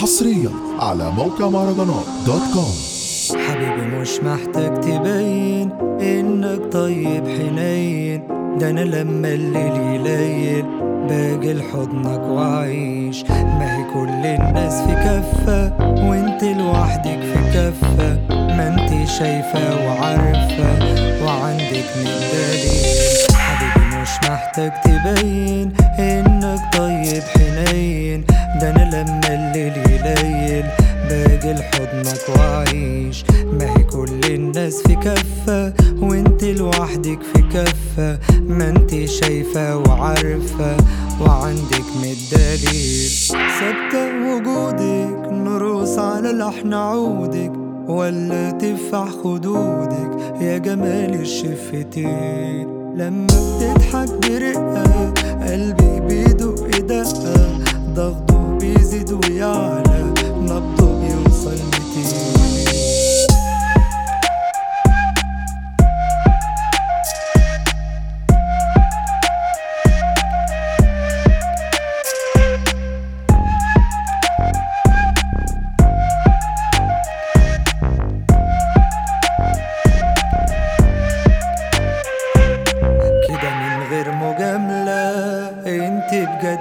حصريا على موقع مهرجانات دوت كوم. حبيبي مش محتاج تبين إنك طيب حنين ده أنا لما الليل يليل باجي لحضنك وعيش ما هي كل الناس في كفة وأنت لوحدك في كفة ما أنت شايفة وعارفة وعندك من دليل. حبيبي مش محتاج تبين إنك طيب حنين ده أنا لما الليل يليل باجي لحضنك وعيش ما هي كل الناس في كفة وأنت لوحدك في كفة ما أنت شايفة وعارفة وعندك من الدليل ثابتة وجودك نرقص على لحن عودك ولا تفح خدودك يا جمال الشفتين. لما بتضحك برقة قلبي بيدق دقة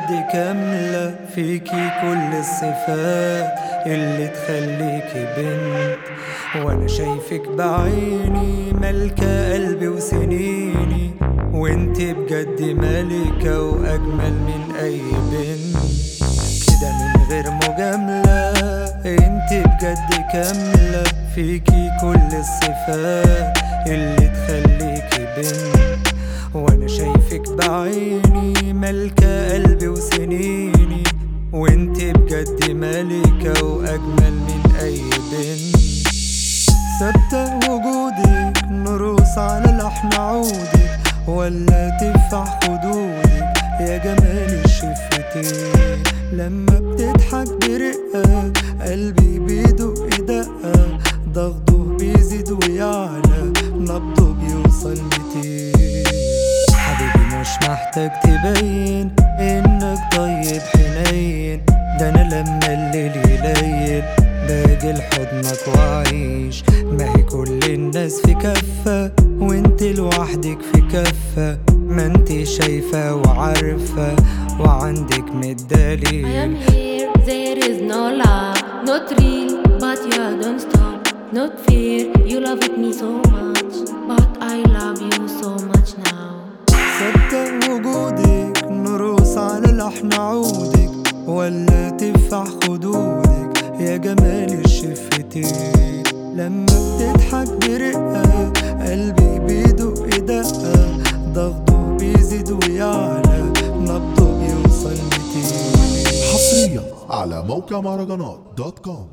بجد كاملة فيكي كل الصفات اللي تخليكي بنت. وأنا شايفك بعيني ملكة قلبي وسنيني وأنت بجد ملكة وأجمل من أي بنت. كده من غير مجاملة أنت بجد كاملة فيكي كل الصفات اللي تخليكي بنت. وأنا شايفك بعيني ملكة قلبي وسنيني. وانت بجد ملكة وأجمل من أي بنت. ثابتة وجودك نرقص على لحن عودك ولا تفح خدودك يا جمال الشفتين لما بتضحك برقة قلبي بيدق دقة ضغطه بيزيد ويعلى نبضه محتاج تبين إنك طيب حنين. ده أنا لما الليل يليل باجي لحضنك وعيش ما هي كل الناس في كفة وأنت لوحدك في كفة. ما أنت شايفة وعارفة وعندك من I am here, there is no love, not real, but you don't stop. Not fear, you love me so much, but I love you so much now. تفح خدودك يا جمال الشفتين لما بتضحك برقة قلبي بيدق دقة. ضغطه بيزيد ويعلى نبضه بيوصل ميتين. حصريا على موقع مهرجانات دوت كوم.